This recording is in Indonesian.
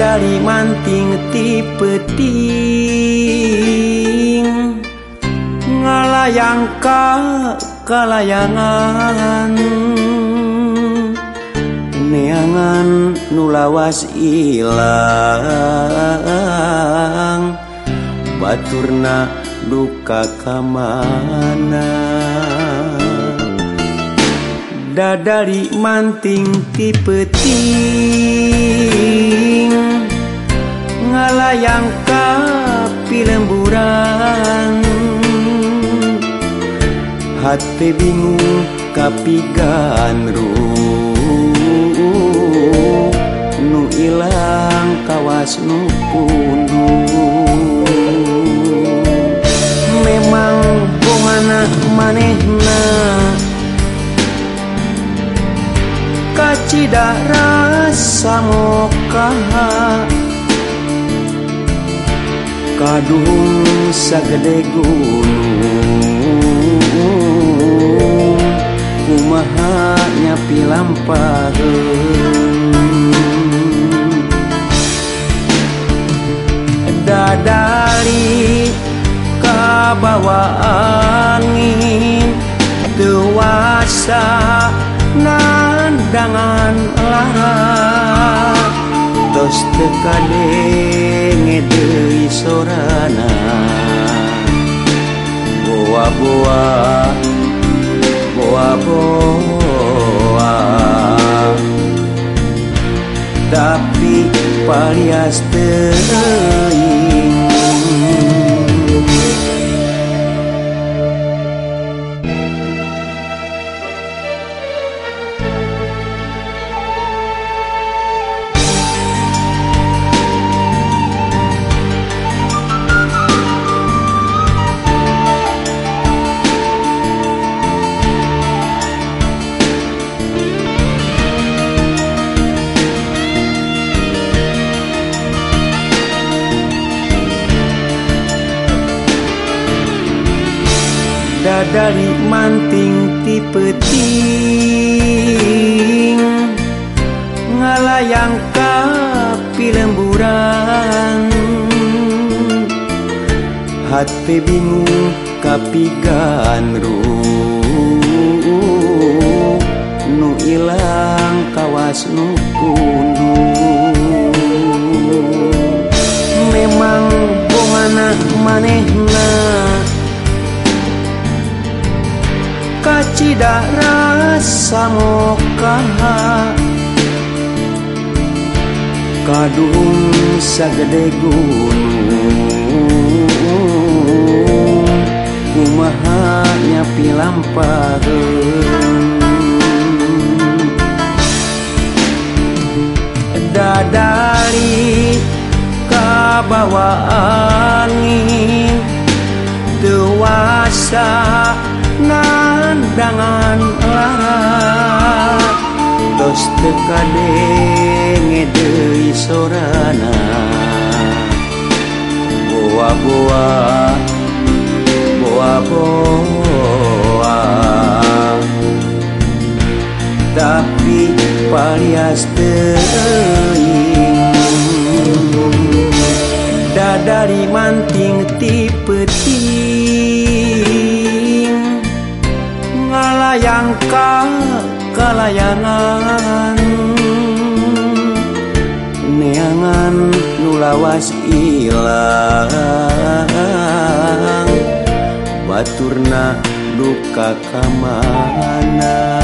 dari manting tipeting. Ngalayangka kalayangan neangan nulawas ilang. Baturna duka kamana. Dadari manting tipeting. ngalayangka hati bingung kapigan ruh nu ilang kawas nu pundu memang bohana manehna. Kacida rasa mokaha. Kadung sagede gunung kumaha nyapi lampaheun dadari kabawa angin dewasa nandangan lara tos tekadenge deui sorana. Boa boa tapi palias teuing bidadari manting ti peting ngalayang ka pilemburan hati bingung kapigan nu ilang kawas nu kundu. Memang bongana maneh kacida rasa mokaha kadung sagede gunung. Kumaha nyapi lampaheun dadari kabawa angin dewasa nandangan lara tos tekadenge deui sorana. Boa boa boa boa tapi palias teuing. Dadari manting tipeting rangka kalayangan neangan nulawas ilang baturna duka kamana.